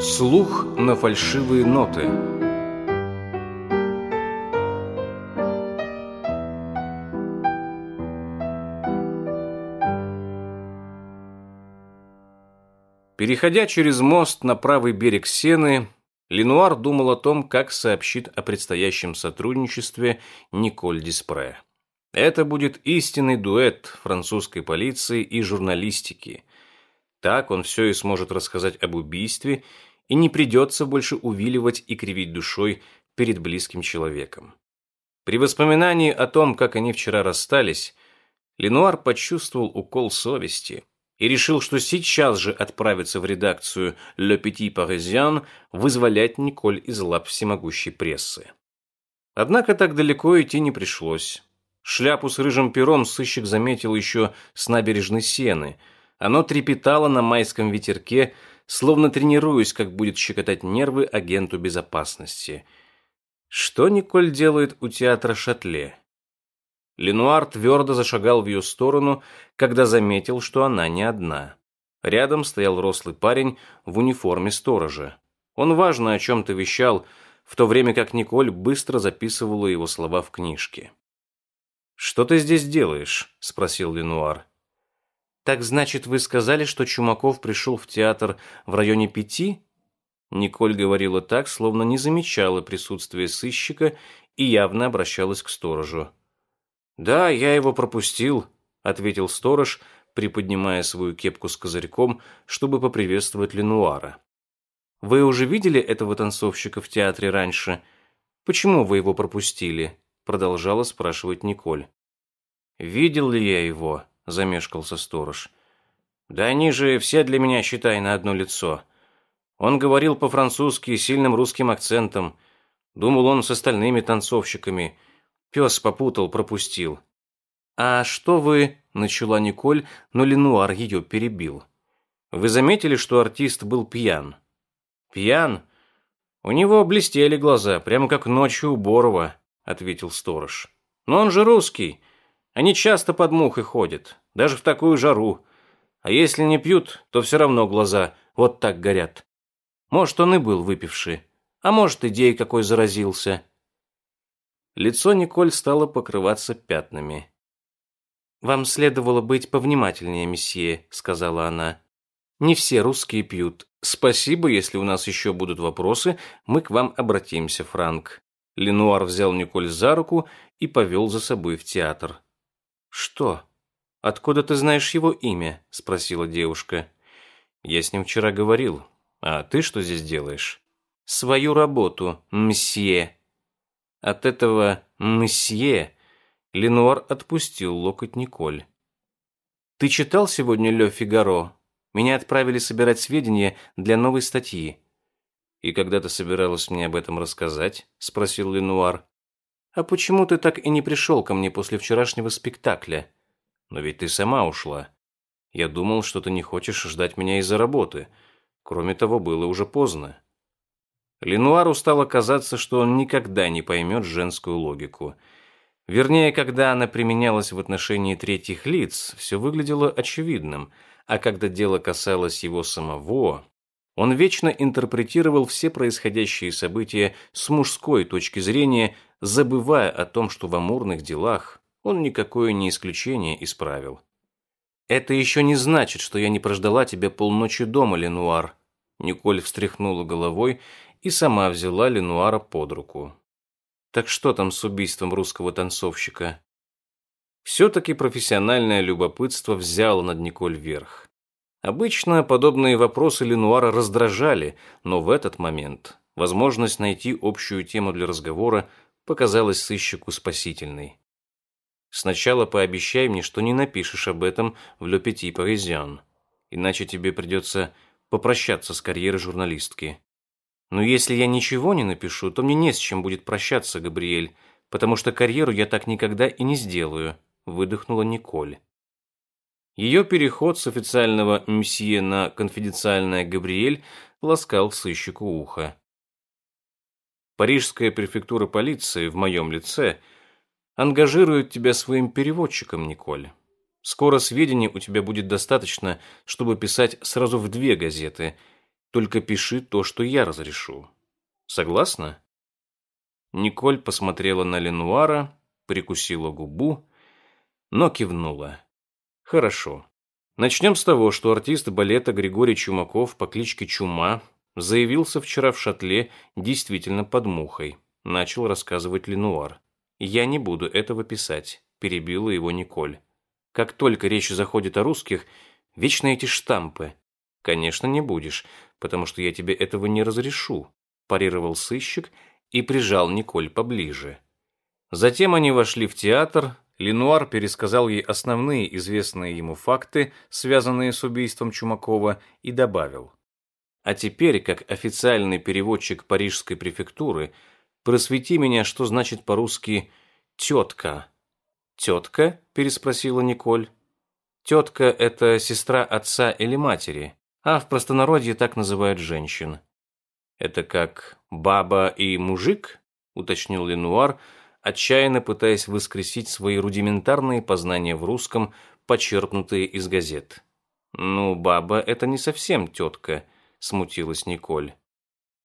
Слух на фальшивые ноты. Переходя через мост на правый берег Сены, Ленуар думал о том, как сообщит о предстоящем сотрудничестве Николь Диспре. Это будет истинный дуэт французской полиции и журналистики. Так он все и сможет рассказать об убийстве, и не придется больше увиливать и кривить душой перед близким человеком. При воспоминании о том, как они вчера расстались, Ленуар почувствовал укол совести – и решил, что сейчас же отправится в редакцию «Le Petit Parisien» вызволять Николь из лап всемогущей прессы. Однако так далеко идти не пришлось. Шляпу с рыжим пером сыщик заметил еще с набережной Сены. Оно трепетало на майском ветерке, словно тренируясь, как будет щекотать нервы агенту безопасности. Что Николь делает у театра Шатле? Ленуар твердо зашагал в ее сторону, когда заметил, что она не одна. Рядом стоял рослый парень в униформе сторожа. Он важно о чем-то вещал, в то время как Николь быстро записывала его слова в книжке. «Что ты здесь делаешь?» – спросил Ленуар. «Так значит, вы сказали, что Чумаков пришел в театр в районе пяти?» Николь говорила так, словно не замечала присутствия сыщика и явно обращалась к сторожу. «Да, я его пропустил», — ответил сторож, приподнимая свою кепку с козырьком, чтобы поприветствовать Ленуара. «Вы уже видели этого танцовщика в театре раньше? Почему вы его пропустили?» — продолжала спрашивать Николь. «Видел ли я его?» — замешкался сторож. «Да они же все для меня, считай, на одно лицо. Он говорил по-французски с сильным русским акцентом. Думал он с остальными танцовщиками. Пес попутал, пропустил. «А что вы...» — начала Николь, но Ленуар ее перебил. «Вы заметили, что артист был пьян?» «Пьян? У него блестели глаза, прямо как ночью у Борова», — ответил сторож. «Но он же русский. Они часто под мухой ходят, даже в такую жару. А если не пьют, то все равно глаза вот так горят. Может, он и был выпивший, а может, идеей какой заразился». Лицо Николь стало покрываться пятнами. «Вам следовало быть повнимательнее, месье», — сказала она. «Не все русские пьют. Спасибо, если у нас еще будут вопросы, мы к вам обратимся, Франк». Ленуар взял Николь за руку и повел за собой в театр. «Что? Откуда ты знаешь его имя?» — спросила девушка. «Я с ним вчера говорил. А ты что здесь делаешь?» «Свою работу, мсье», от этого «мсье» Ленуар отпустил локоть Николь. «Ты читал сегодня Ле Фигаро? Меня отправили собирать сведения для новой статьи». «И когда ты собиралась мне об этом рассказать?» – спросил Ленуар. «А почему ты так и не пришел ко мне после вчерашнего спектакля? Но ведь ты сама ушла. Я думал, что ты не хочешь ждать меня из-за работы. Кроме того, было уже поздно. Ленуару стало казаться, что он никогда не поймет женскую логику. Вернее, когда она применялась в отношении третьих лиц, все выглядело очевидным, а когда дело касалось его самого, он вечно интерпретировал все происходящие события с мужской точки зрения, забывая о том, что в амурных делах он никакое не исключение исправил. «Это еще не значит, что я не прождала тебя полночи дома, Ленуар», Николь встряхнула головой и сама взяла Ленуара под руку. Так что там с убийством русского танцовщика? Все-таки профессиональное любопытство взяло над Николь верх. Обычно подобные вопросы Ленуара раздражали, но в этот момент возможность найти общую тему для разговора показалась сыщику спасительной. Сначала пообещай мне, что не напишешь об этом в «Le Petit Parisien», иначе тебе придется попрощаться с карьерой журналистки. Но если я ничего не напишу, то мне не с чем будет прощаться, Габриэль, потому что карьеру я так никогда и не сделаю, выдохнула Николь. Ее переход с официального «мсье» на конфиденциальное «Габриэль» ласкал сыщику ухо. Парижская префектура полиции в моем лице ангажирует тебя своим переводчиком, Николь. Скоро сведений у тебя будет достаточно, чтобы писать сразу в две газеты – Только пиши то, что я разрешу. Согласна?» Николь посмотрела на Ленуара, прикусила губу, но кивнула. «Хорошо. Начнем с того, что артист балета Григорий Чумаков по кличке Чума заявился вчера в шатле действительно под мухой. Начал рассказывать Ленуар. «Я не буду этого писать», – перебила его Николь. «Как только речь заходит о русских, вечно эти штампы». «Конечно, не будешь, потому что я тебе этого не разрешу», – парировал сыщик и прижал Николь поближе. Затем они вошли в театр, Ленуар пересказал ей основные известные ему факты, связанные с убийством Чумакова, и добавил. «А теперь, как официальный переводчик парижской префектуры, просвети меня, что значит по-русски «тетка». «Тетка?» – переспросила Николь. «Тетка – это сестра отца или матери, а в простонародье так называют женщин». «Это как баба и мужик?» – уточнил Ленуар – отчаянно пытаясь воскресить свои рудиментарные познания в русском, почерпнутые из газет. «Ну, баба, это не совсем тетка», – смутилась Николь.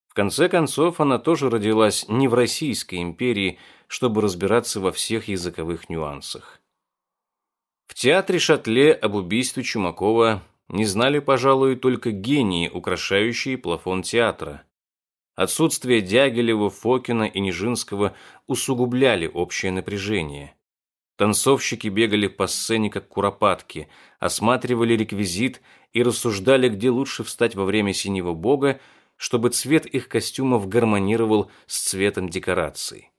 В конце концов, она тоже родилась не в Российской империи, чтобы разбираться во всех языковых нюансах. В театре Шатле об убийстве Чумакова не знали, пожалуй, только гении, украшающие плафон театра – Отсутствие Дягилева, Фокина и Нижинского усугубляли общее напряжение. Танцовщики бегали по сцене как куропатки, осматривали реквизит и рассуждали, где лучше встать во время синего бога, чтобы цвет их костюмов гармонировал с цветом декораций.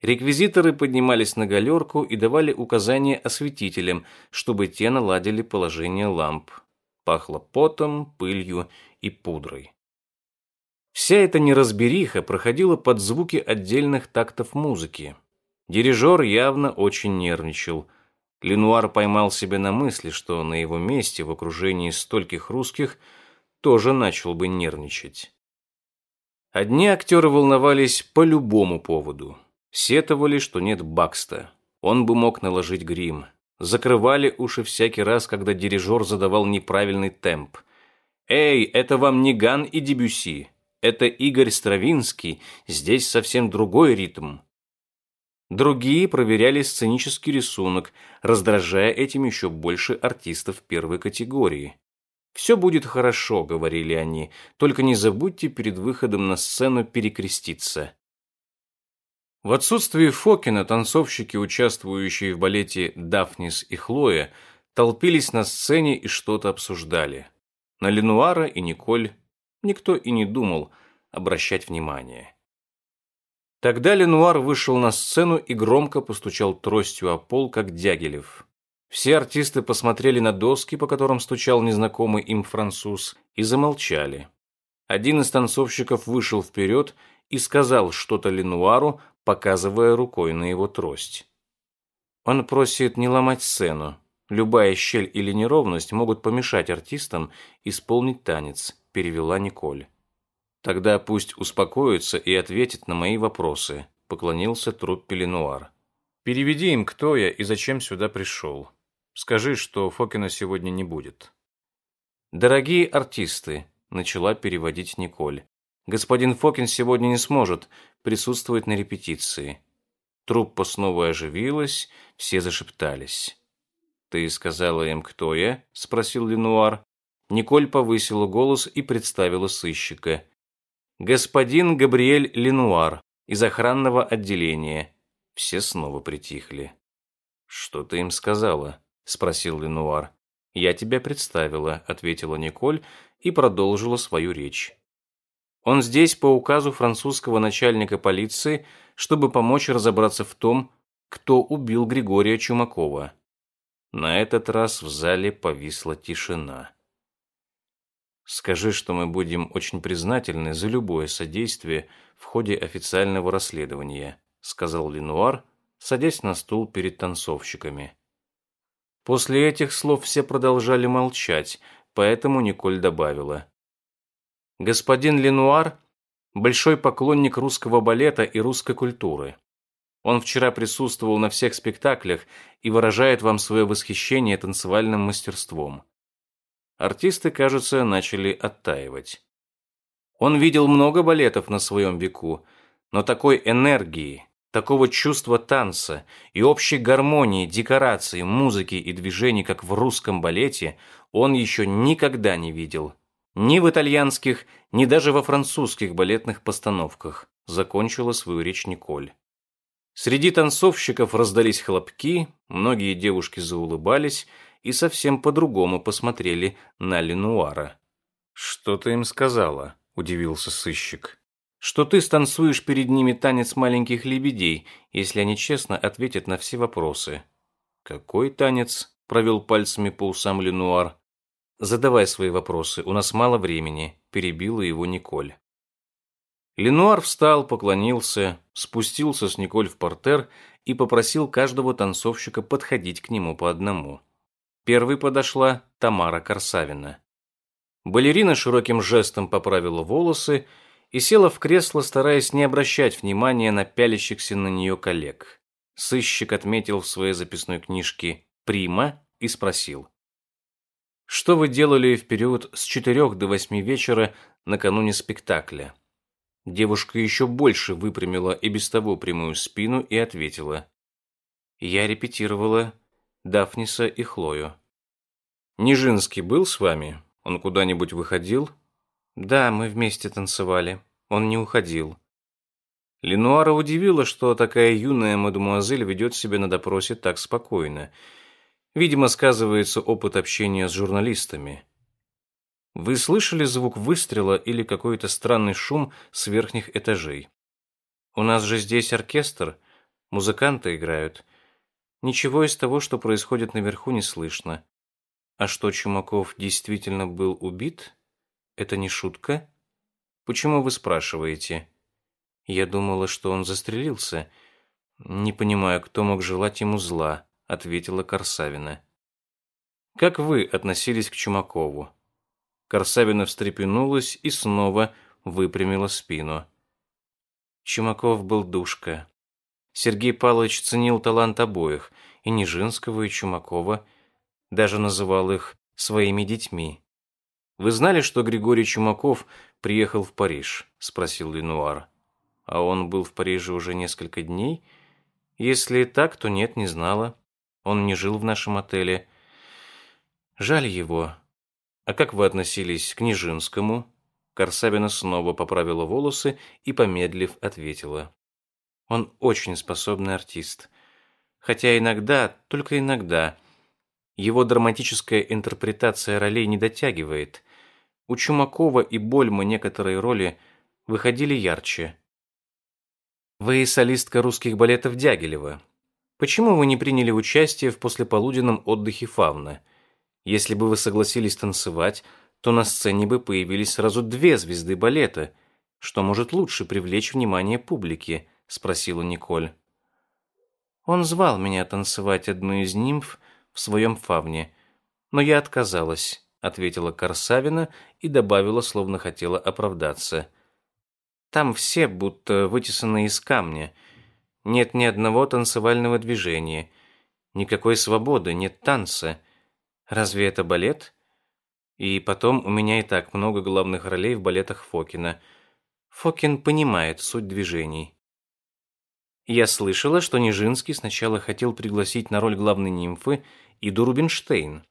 Реквизиторы поднимались на галерку и давали указания осветителям, чтобы те наладили положение ламп. Пахло потом, пылью и пудрой. Вся эта неразбериха проходила под звуки отдельных тактов музыки. Дирижер явно очень нервничал. Ленуар поймал себя на мысли, что на его месте в окружении стольких русских тоже начал бы нервничать. Одни актеры волновались по любому поводу. Сетовали, что нет Бакста. Он бы мог наложить грим. Закрывали уши всякий раз, когда дирижер задавал неправильный темп. «Эй, это вам не Ган и Дебюси. Это Игорь Стравинский, здесь совсем другой ритм. Другие проверяли сценический рисунок, раздражая этим еще больше артистов первой категории. «Все будет хорошо», — говорили они, — «только не забудьте перед выходом на сцену перекреститься». В отсутствие Фокина танцовщики, участвующие в балете «Дафнис» и «Хлоя», толпились на сцене и что-то обсуждали. На Ленуара и Николь никто и не думал обращать внимание. Тогда Ленуар вышел на сцену и громко постучал тростью о пол, как Дягилев. Все артисты посмотрели на доски, по которым стучал незнакомый им француз, и замолчали. Один из танцовщиков вышел вперед и сказал что-то Ленуару, показывая рукой на его трость. Он просит не ломать сцену. Любая щель или неровность могут помешать артистам исполнить танец перевела Николь. Тогда пусть успокоится и ответит на мои вопросы, поклонился труп Пеленуар. Переведи им, кто я и зачем сюда пришел. Скажи, что Фокина сегодня не будет. Дорогие артисты, начала переводить Николь. Господин Фокин сегодня не сможет присутствовать на репетиции. Труппа снова оживилась, все зашептались. «Ты сказала им, кто я?» – спросил Ленуар. Николь повысила голос и представила сыщика. «Господин Габриэль Ленуар из охранного отделения». Все снова притихли. «Что ты им сказала?» – спросил Ленуар. «Я тебя представила», – ответила Николь и продолжила свою речь. «Он здесь по указу французского начальника полиции, чтобы помочь разобраться в том, кто убил Григория Чумакова». На этот раз в зале повисла тишина. Скажи, что мы будем очень признательны за любое содействие в ходе официального расследования, сказал Ленуар, садясь на стул перед танцовщиками. После этих слов все продолжали молчать, поэтому Николь добавила. Господин Ленуар – большой поклонник русского балета и русской культуры. Он вчера присутствовал на всех спектаклях и выражает вам свое восхищение танцевальным мастерством. Артисты, кажется, начали оттаивать. Он видел много балетов на своем веку, но такой энергии, такого чувства танца и общей гармонии, декораций, музыки и движений, как в русском балете, он еще никогда не видел. Ни в итальянских, ни даже во французских балетных постановках, закончила свою речь Николь. Среди танцовщиков раздались хлопки, многие девушки заулыбались и совсем по-другому посмотрели на Ленуара. «Что ты им сказала?» – удивился сыщик. «Что ты станцуешь перед ними танец маленьких лебедей, если они честно ответят на все вопросы». «Какой танец?» – провел пальцами по усам Ленуар. «Задавай свои вопросы, у нас мало времени», – перебила его Николь. Ленуар встал, поклонился, спустился с Николь в портер и попросил каждого танцовщика подходить к нему по одному. Первой подошла Тамара Корсавина. Балерина широким жестом поправила волосы и села в кресло, стараясь не обращать внимания на пялящихся на нее коллег. Сыщик отметил в своей записной книжке «Прима» и спросил. «Что вы делали в период с четырех до восьми вечера накануне спектакля?» Девушка еще больше выпрямила и без того прямую спину и ответила. «Я репетировала Дафниса и Хлою». «Нижинский был с вами?» Он куда-нибудь выходил? Да, мы вместе танцевали. Он не уходил. Ленуара удивила, что такая юная мадемуазель ведет себя на допросе так спокойно. Видимо, сказывается опыт общения с журналистами. Вы слышали звук выстрела или какой-то странный шум с верхних этажей? У нас же здесь оркестр, музыканты играют. Ничего из того, что происходит наверху, не слышно. А что Чумаков действительно был убит? Это не шутка? Почему вы спрашиваете? Я думала, что он застрелился. Не понимаю, кто мог желать ему зла, ответила Корсавина. Как вы относились к Чумакову? Корсавина встрепенулась и снова выпрямила спину. Чумаков был душка. Сергей Павлович ценил талант обоих, и Нижинского, и Чумакова, даже называл их своими детьми. «Вы знали, что Григорий Чумаков приехал в Париж?» – спросил Ленуар. «А он был в Париже уже несколько дней?» «Если так, то нет, не знала. Он не жил в нашем отеле. Жаль его. А как вы относились к Нижинскому?» Корсавина снова поправила волосы и, помедлив, ответила. «Он очень способный артист. Хотя иногда, только иногда, его драматическая интерпретация ролей не дотягивает. У Чумакова и Больма некоторые роли выходили ярче. Вы солистка русских балетов Дягилева. Почему вы не приняли участие в послеполуденном отдыхе Фавна? Если бы вы согласились танцевать, то на сцене бы появились сразу две звезды балета. Что может лучше привлечь внимание публики? Спросила Николь. Он звал меня танцевать одну из нимф, в своем фавне. Но я отказалась, ответила Корсавина и добавила, словно хотела оправдаться. Там все будто вытесаны из камня. Нет ни одного танцевального движения, никакой свободы, нет танца. Разве это балет? И потом у меня и так много главных ролей в балетах Фокина. Фокин понимает суть движений. Я слышала, что Нижинский сначала хотел пригласить на роль главной нимфы Иду Рубинштейн.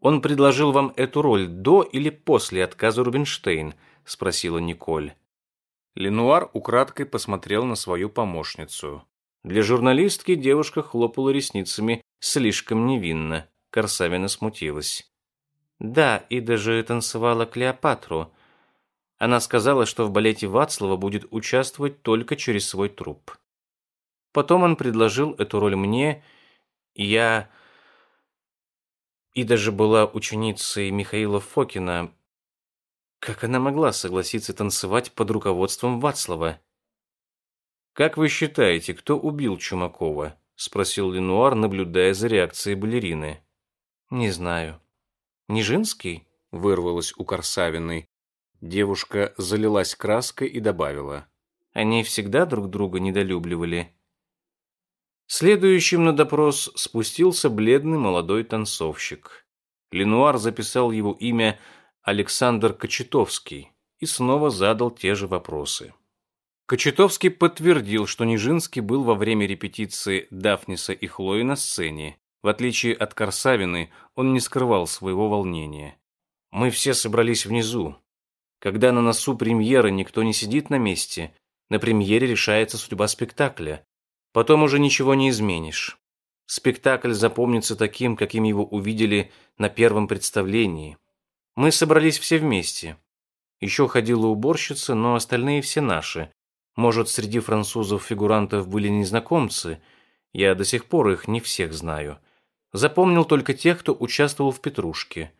Он предложил вам эту роль до или после отказа Рубинштейн? спросила Николь. Ленуар украдкой посмотрел на свою помощницу. Для журналистки девушка хлопала ресницами слишком невинно. Корсавина смутилась. Да, и даже танцевала Клеопатру. Она сказала, что в балете Вацлава будет участвовать только через свой труп. Потом он предложил эту роль мне, и я и даже была ученицей Михаила Фокина. Как она могла согласиться танцевать под руководством Вацлава? «Как вы считаете, кто убил Чумакова?» – спросил Ленуар, наблюдая за реакцией балерины. «Не знаю». «Нижинский?» – вырвалось у Корсавиной. Девушка залилась краской и добавила. «Они всегда друг друга недолюбливали». Следующим на допрос спустился бледный молодой танцовщик. Ленуар записал его имя Александр Кочетовский. и снова задал те же вопросы. Кочетовский подтвердил, что Нижинский был во время репетиции Дафниса и Хлои на сцене. В отличие от Корсавины, он не скрывал своего волнения. «Мы все собрались внизу. Когда на носу премьера никто не сидит на месте, на премьере решается судьба спектакля. Потом уже ничего не изменишь. Спектакль запомнится таким, каким его увидели на первом представлении. Мы собрались все вместе. Еще ходила уборщица, но остальные все наши. Может, среди французов-фигурантов были незнакомцы. Я до сих пор их не всех знаю. Запомнил только тех, кто участвовал в «Петрушке».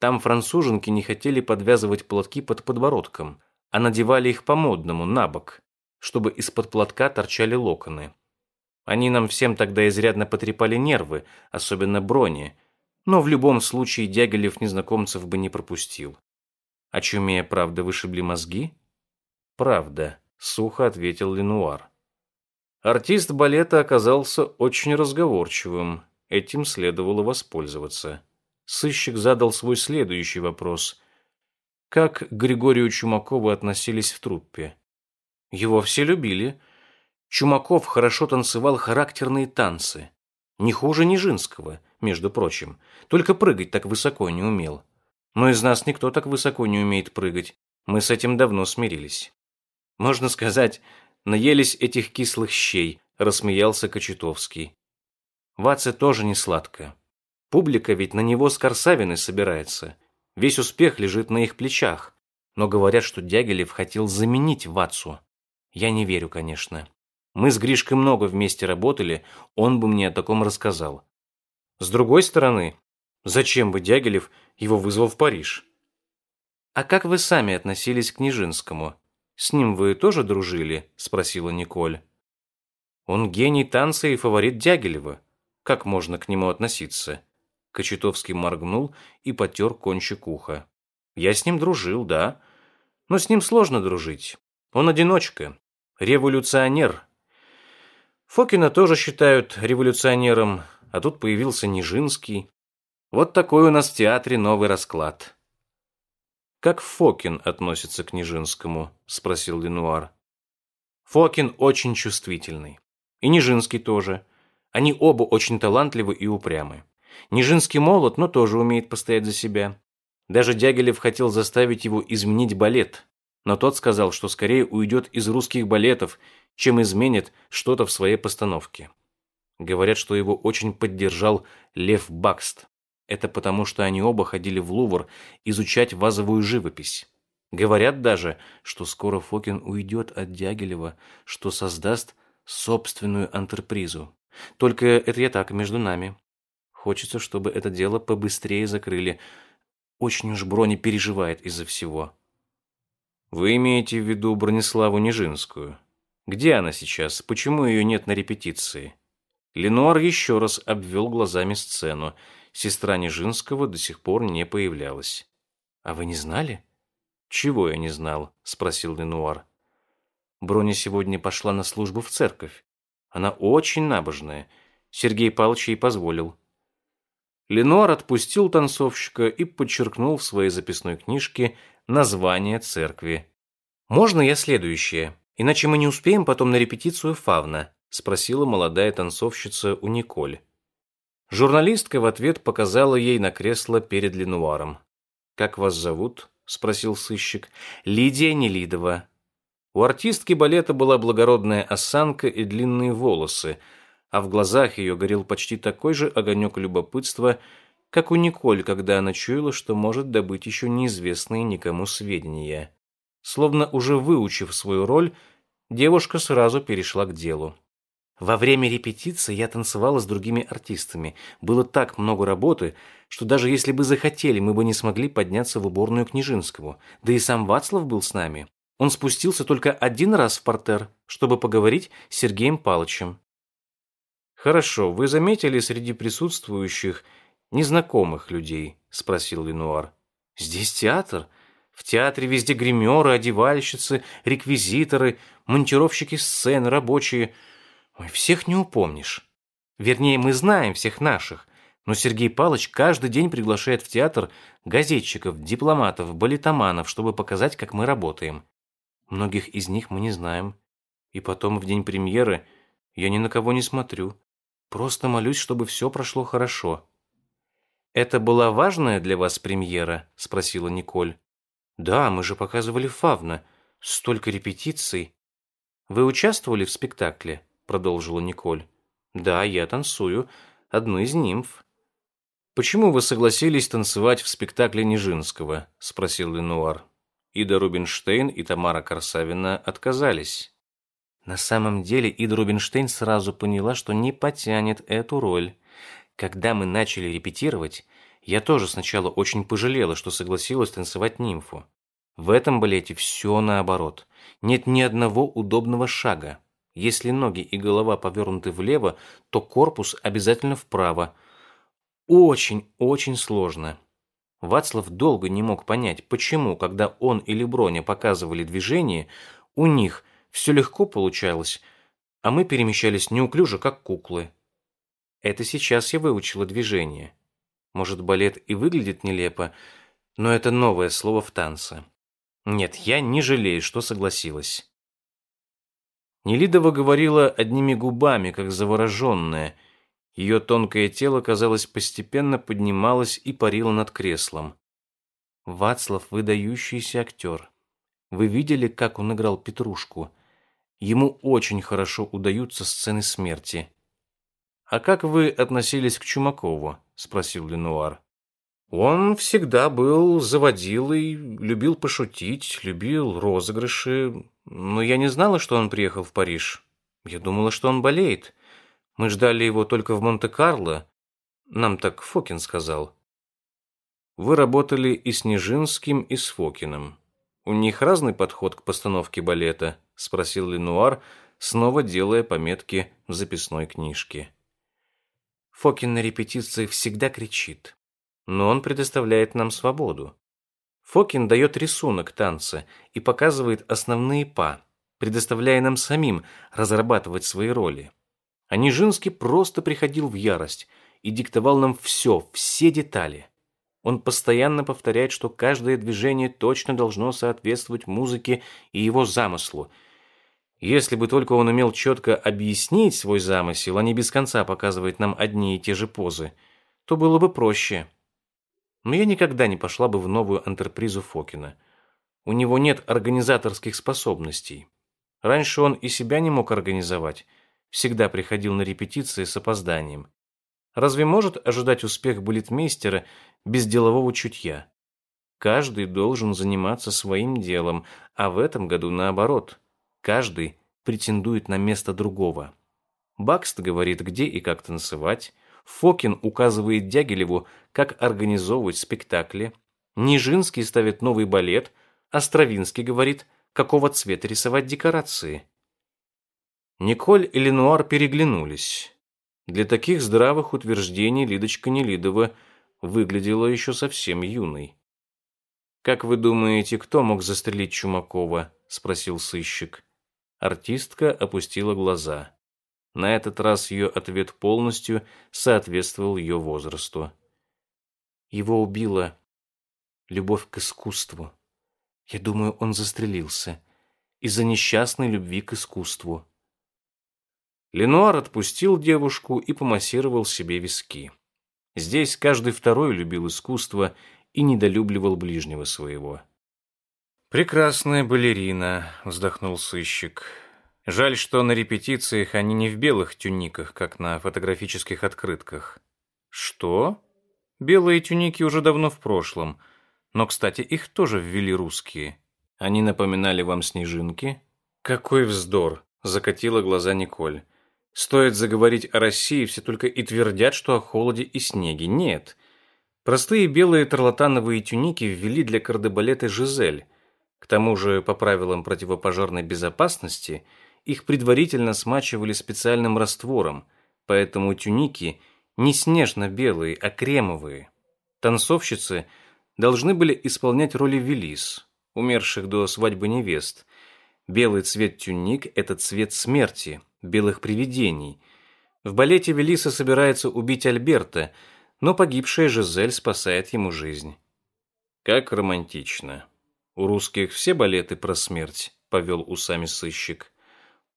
Там француженки не хотели подвязывать платки под подбородком, а надевали их по-модному, на бок, чтобы из-под платка торчали локоны. Они нам всем тогда изрядно потрепали нервы, особенно Брони, но в любом случае Дягилев незнакомцев бы не пропустил. А чумея, правда, вышибли мозги? Правда, сухо ответил Ленуар. Артист балета оказался очень разговорчивым, этим следовало воспользоваться. Сыщик задал свой следующий вопрос. Как к Григорию Чумакову относились в труппе? Его все любили. Чумаков хорошо танцевал характерные танцы. Не хуже Нижинского, между прочим. Только прыгать так высоко не умел. Но из нас никто так высоко не умеет прыгать. Мы с этим давно смирились. Можно сказать, наелись этих кислых щей, рассмеялся Кочетовский. Ваце тоже не сладко. Публика ведь на него с Корсавиной собирается. Весь успех лежит на их плечах. Но говорят, что Дягилев хотел заменить Вацу. Я не верю, конечно. Мы с Гришкой много вместе работали, он бы мне о таком рассказал. С другой стороны, зачем бы Дягилев его вызвал в Париж? А как вы сами относились к Нижинскому? С ним вы тоже дружили? спросила Николь. Он гений танца и фаворит Дягилева. Как можно к нему относиться? Кочетовский моргнул и потер кончик уха. Я с ним дружил, да. Но с ним сложно дружить. Он одиночка, революционер. Фокина тоже считают революционером, а тут появился Нижинский. Вот такой у нас в театре новый расклад. «Как Фокин относится к Нижинскому?» – спросил Ленуар. «Фокин очень чувствительный. И Нижинский тоже. Они оба очень талантливы и упрямы. Нижинский молод, но тоже умеет постоять за себя. Даже Дягилев хотел заставить его изменить балет, но тот сказал, что скорее уйдет из русских балетов, чем изменит что-то в своей постановке. Говорят, что его очень поддержал Лев Бакст. Это потому, что они оба ходили в Лувр изучать вазовую живопись. Говорят даже, что скоро Фокин уйдет от Дягилева, что создаст собственную антрепризу. Только это я так, между нами. Хочется, чтобы это дело побыстрее закрыли. Очень уж Брони переживает из-за всего. Вы имеете в виду Брониславу Нижинскую? Где она сейчас? Почему ее нет на репетиции? Ленуар еще раз обвел глазами сцену сестра Нижинского до сих пор не появлялась. «А вы не знали?» «Чего я не знал?» – спросил Ленуар. Броня сегодня пошла на службу в церковь. Она очень набожная. Сергей Павлович ей позволил. Ленуар отпустил танцовщика и подчеркнул в своей записной книжке название церкви. «Можно я следующее? Иначе мы не успеем потом на репетицию Фавна», спросила молодая танцовщица у Николь. Журналистка в ответ показала ей на кресло перед Ленуаром. «Как вас зовут?» – спросил сыщик. «Лидия Нелидова». У артистки балета была благородная осанка и длинные волосы, а в глазах ее горел почти такой же огонек любопытства, как у Николь, когда она чуяла, что может добыть еще неизвестные никому сведения. Словно уже выучив свою роль, девушка сразу перешла к делу. Во время репетиции я танцевала с другими артистами. Было так много работы, что даже если бы захотели, мы бы не смогли подняться в уборную к Нижинскому. Да и сам Вацлав был с нами. Он спустился только один раз в портер, чтобы поговорить с Сергеем Палычем. «Хорошо, вы заметили среди присутствующих незнакомых людей?» – спросил Ленуар. «Здесь театр. В театре везде гримеры, одевальщицы, реквизиторы, монтировщики сцен, рабочие – Ой, всех не упомнишь. Вернее, мы знаем всех наших, Но Сергей Палыч каждый день приглашает в театр газетчиков, дипломатов, балетоманов, чтобы показать, как мы работаем. Многих из них мы не знаем. И потом, в день премьеры, я ни на кого не смотрю. Просто молюсь, чтобы все прошло хорошо. «Это была важная для вас премьера?» – спросила Николь. «Да, мы же показывали Фавна. Столько репетиций». «Вы участвовали в спектакле?» – продолжила Николь. «Да, я танцую. Одну из нимф». «Почему вы согласились танцевать в спектакле Нижинского?» – спросил Ленуар. Ида Рубинштейн и Тамара Корсавина отказались. На самом деле Ида Рубинштейн сразу поняла, что не потянет эту роль. Когда мы начали репетировать, я тоже сначала очень пожалела, что согласилась танцевать нимфу. В этом балете все наоборот. Нет ни одного удобного шага. Если ноги и голова повернуты влево, то корпус обязательно вправо. Очень-очень сложно. Вацлав долго не мог понять, почему, когда он или Броня показывали движение, у них все легко получалось, а мы перемещались неуклюже, как куклы. Это сейчас я выучила движение. Может, балет и выглядит нелепо, но это новое слово в танце. Нет, я не жалею, что согласилась. Нелидова говорила одними губами, как завороженная. Ее тонкое тело, казалось, постепенно поднималось и парило над креслом. Вацлав – выдающийся актер. Вы видели, как он играл Петрушку? Ему очень хорошо удаются сцены смерти. «А как вы относились к Чумакову?» – спросил Ленуар. «Он всегда был заводилой, любил пошутить, любил розыгрыши, но я не знала, что он приехал в Париж. Я думала, что он болеет. Мы ждали его только в Монте-Карло. Нам так Фокин сказал». «Вы работали и с Нижинским, и с Фокиным. У них разный подход к постановке балета?» – спросил Ленуар, снова делая пометки в записной книжке. Фокин на репетиции всегда кричит. Но он предоставляет нам свободу. Фокин дает рисунок танца и показывает основные па, предоставляя нам самим разрабатывать свои роли. А Нижинский просто приходил в ярость и диктовал нам все, все детали. Он постоянно повторяет, что каждое движение точно должно соответствовать музыке и его замыслу – если бы только он умел четко объяснить свой замысел, а не без конца показывать нам одни и те же позы, то было бы проще. Но я никогда не пошла бы в новую антрепризу Фокина. У него нет организаторских способностей. Раньше он и себя не мог организовать, всегда приходил на репетиции с опозданием. Разве может ожидать успех балетмейстера без делового чутья? Каждый должен заниматься своим делом, а в этом году наоборот – Каждый претендует на место другого. Бакст говорит, где и как танцевать. Фокин указывает Дягилеву, как организовывать спектакли. Нижинский ставит новый балет, Стравинский говорит, какого цвета рисовать декорации. Николь и Ленуар переглянулись. Для таких здравых утверждений Лидочка Нелидова выглядела еще совсем юной. «Как вы думаете, кто мог застрелить Чумакова?» – спросил сыщик. Артистка опустила глаза. На этот раз ее ответ полностью соответствовал ее возрасту. Его убила любовь к искусству. Я думаю, он застрелился из-за несчастной любви к искусству. Ленуар отпустил девушку и помассировал себе виски. Здесь каждый второй любил искусство и недолюбливал ближнего своего. «Прекрасная балерина», — вздохнул сыщик. «Жаль, что на репетициях они не в белых тюниках, как на фотографических открытках». «Что?» «Белые тюники уже давно в прошлом. Но, кстати, их тоже ввели русские. Они напоминали вам снежинки?» «Какой вздор!» — закатила глаза Николь. «Стоит заговорить о России, все только и твердят, что о холоде и снеге. Нет. Простые белые тарлатановые тюники ввели для кардебалета «Жизель», к тому же, по правилам противопожарной безопасности, их предварительно смачивали специальным раствором, поэтому тюники не снежно-белые, а кремовые. Танцовщицы должны были исполнять роли велис, умерших до свадьбы невест. Белый цвет тюник – это цвет смерти, белых привидений. В балете Велиса собирается убить Альберта, но погибшая Жизель спасает ему жизнь. Как романтично. У русских все балеты про смерть, повел усами сыщик.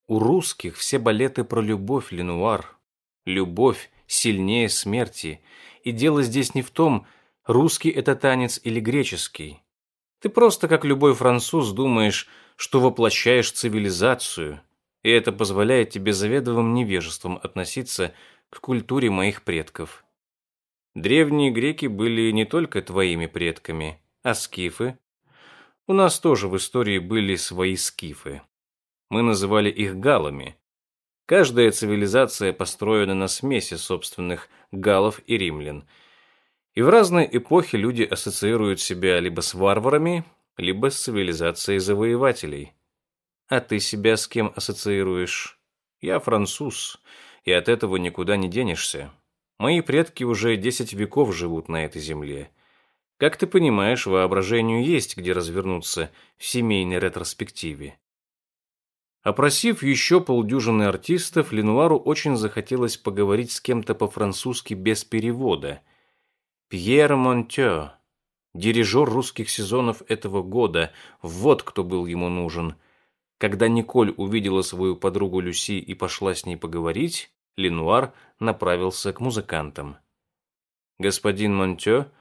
У русских все балеты про любовь, Ленуар. Любовь сильнее смерти. И дело здесь не в том, русский это танец или греческий. Ты просто, как любой француз, думаешь, что воплощаешь цивилизацию, и это позволяет тебе заведовым невежеством относиться к культуре моих предков. Древние греки были не только твоими предками, а скифы. У нас тоже в истории были свои скифы. Мы называли их галами. Каждая цивилизация построена на смеси собственных галов и римлян. И в разные эпохи люди ассоциируют себя либо с варварами, либо с цивилизацией завоевателей. А ты себя с кем ассоциируешь? Я француз, и от этого никуда не денешься. Мои предки уже десять веков живут на этой земле. Как ты понимаешь, воображению есть где развернуться в семейной ретроспективе. Опросив еще полдюжины артистов, Ленуару очень захотелось поговорить с кем-то по-французски без перевода. Пьер Монтё, дирижер русских сезонов этого года, вот кто был ему нужен. Когда Николь увидела свою подругу Люси и пошла с ней поговорить, Ленуар направился к музыкантам. «Господин Монтё,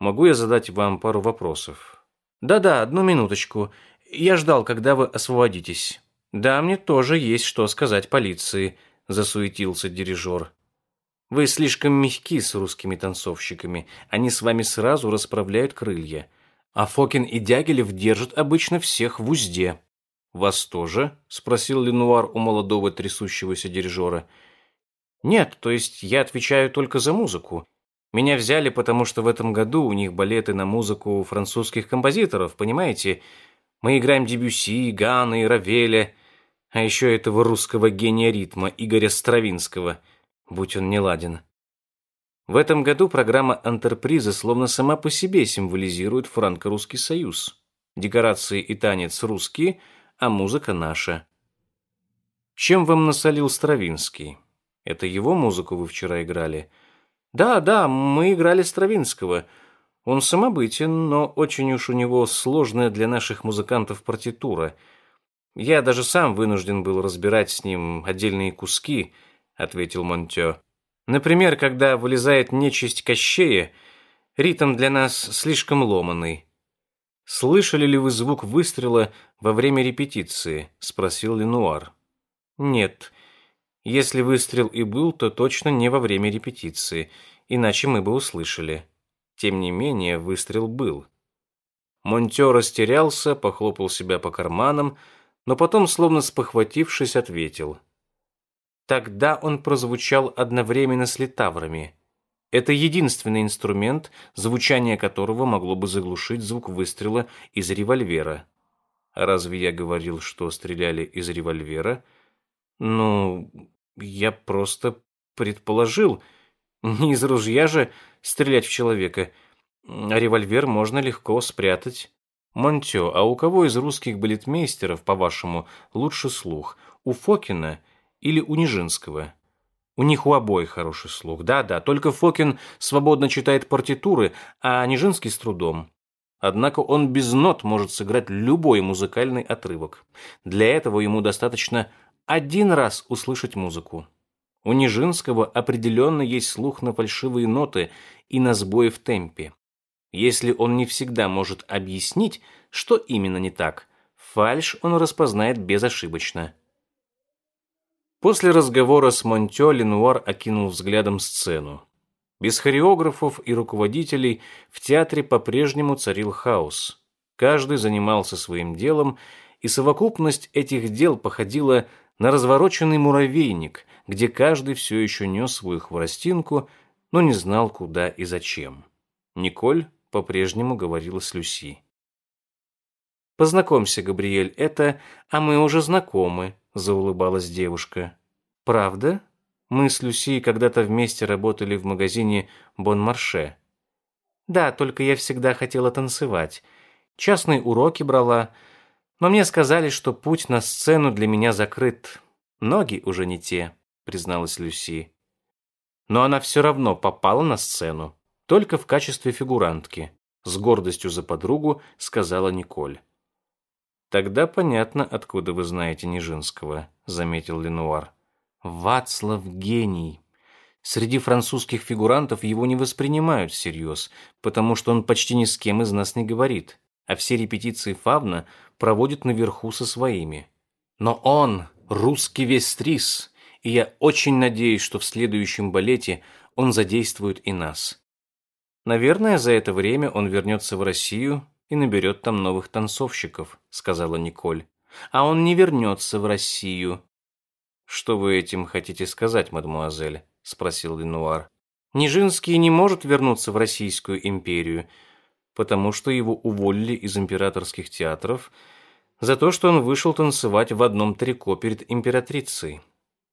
могу я задать вам пару вопросов?» «Да-да, одну минуточку. Я ждал, когда вы освободитесь». «Да, мне тоже есть что сказать полиции», — засуетился дирижер. «Вы слишком мягки с русскими танцовщиками. Они с вами сразу расправляют крылья. А Фокин и Дягилев держат обычно всех в узде». «Вас тоже?» — спросил Ленуар у молодого трясущегося дирижера. Нет, то есть я отвечаю только за музыку. Меня взяли, потому что в этом году у них балеты на музыку французских композиторов, понимаете? Мы играем Дебюсси, Гана и Равеля, а еще этого русского гения ритма Игоря Стравинского, будь он неладен. В этом году программа «Антерприза» словно сама по себе символизирует франко-русский союз. Декорации и танец русские, а музыка наша. Чем вам насолил Стравинский? Это его музыку вы вчера играли? Да, да, мы играли Стравинского. Он самобытен, но очень уж у него сложная для наших музыкантов партитура. Я даже сам вынужден был разбирать с ним отдельные куски, ответил Монтё. Например, когда вылезает нечисть Кощея, ритм для нас слишком ломаный. Слышали ли вы звук выстрела во время репетиции? спросил Ленуар. Нет. Если выстрел и был, то точно не во время репетиции, иначе мы бы услышали. Тем не менее, выстрел был. Монтё растерялся, похлопал себя по карманам, но потом, словно спохватившись, ответил. Тогда он прозвучал одновременно с литаврами. Это единственный инструмент, звучание которого могло бы заглушить звук выстрела из револьвера. Разве я говорил, что стреляли из револьвера? Ну, я просто предположил. Не из ружья же стрелять в человека. А револьвер можно легко спрятать. Монтё, а у кого из русских балетмейстеров, по-вашему, лучше слух? У Фокина или у Нижинского? У них у обоих хороший слух. Да-да, только Фокин свободно читает партитуры, а Нижинский с трудом. Однако он без нот может сыграть любой музыкальный отрывок. Для этого ему достаточно один раз услышать музыку. У Нижинского определенно есть слух на фальшивые ноты и на сбои в темпе. Если он не всегда может объяснить, что именно не так, фальш он распознает безошибочно. После разговора с Монтё Ленуар окинул взглядом сцену. Без хореографов и руководителей в театре по-прежнему царил хаос. Каждый занимался своим делом, и совокупность этих дел походила на развороченный муравейник, где каждый все еще нес свою хворостинку, но не знал, куда и зачем. Николь по-прежнему говорила с Люси. «Познакомься, Габриэль, это... А мы уже знакомы», — заулыбалась девушка. «Правда? Мы с Люси когда-то вместе работали в магазине «Бон-Марше». «Да, только я всегда хотела танцевать. Частные уроки брала, но мне сказали, что путь на сцену для меня закрыт. Ноги уже не те, призналась Люси. Но она все равно попала на сцену, только в качестве фигурантки, с гордостью за подругу сказала Николь. Тогда понятно, откуда вы знаете Нижинского, заметил Ленуар. Вацлав гений. Среди французских фигурантов его не воспринимают всерьез, потому что он почти ни с кем из нас не говорит, а все репетиции Фавна проводит наверху со своими. Но он русский вестрис, и я очень надеюсь, что в следующем балете он задействует и нас. Наверное, за это время он вернется в Россию и наберет там новых танцовщиков, сказала Николь. А он не вернется в Россию. Что вы этим хотите сказать, мадемуазель? спросил Ленуар. Нижинский не может вернуться в Российскую империю, потому что его уволили из императорских театров за то, что он вышел танцевать в одном трико перед императрицей.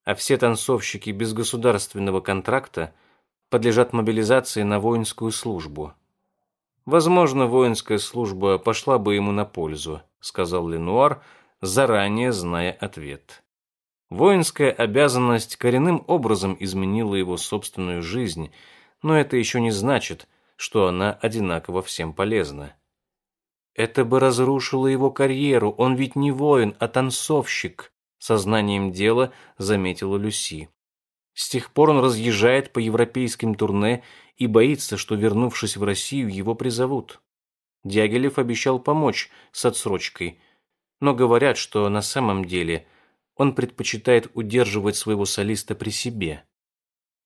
А все танцовщики без государственного контракта подлежат мобилизации на воинскую службу. Возможно, воинская служба пошла бы ему на пользу, сказал Ленуар, заранее зная ответ. Воинская обязанность коренным образом изменила его собственную жизнь, но это еще не значит, что она одинаково всем полезна. Это бы разрушило его карьеру, он ведь не воин, а танцовщик, сознанием дела заметила Люси. С тех пор он разъезжает по европейским турне и боится, что, вернувшись в Россию, его призовут. Дягилев обещал помочь с отсрочкой, но говорят, что на самом деле он предпочитает удерживать своего солиста при себе.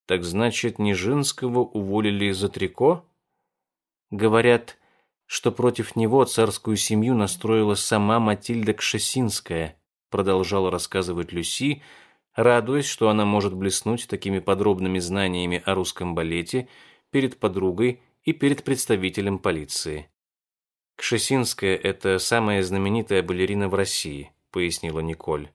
Так значит, Нижинского уволили за трико? Говорят, что против него царскую семью настроила сама Матильда Кшесинская, продолжала рассказывать Люси, радуясь, что она может блеснуть такими подробными знаниями о русском балете перед подругой и перед представителем полиции. «Кшесинская – это самая знаменитая балерина в России», – пояснила Николь.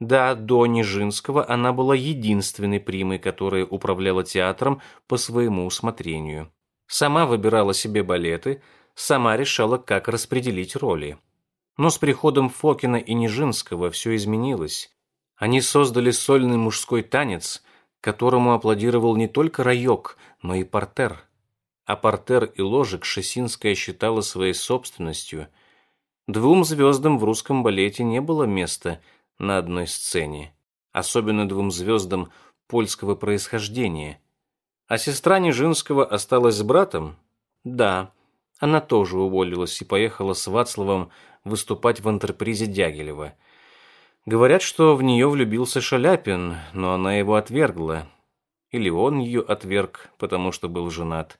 Да, до Нижинского она была единственной примой, которая управляла театром по своему усмотрению. Сама выбирала себе балеты, сама решала, как распределить роли. Но с приходом Фокина и Нижинского все изменилось. Они создали сольный мужской танец, которому аплодировал не только райок, но и портер. А портер и ложек Шесинская считала своей собственностью. Двум звездам в русском балете не было места на одной сцене, особенно двум звездам польского происхождения. А сестра Нижинского осталась с братом? Да, она тоже уволилась и поехала с Вацлавом выступать в антрепризе Дягилева – Говорят, что в нее влюбился Шаляпин, но она его отвергла. Или он ее отверг, потому что был женат.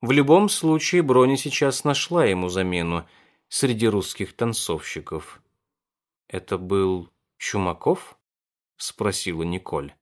В любом случае, Броня сейчас нашла ему замену среди русских танцовщиков. «Это был Чумаков?» — спросила Николь.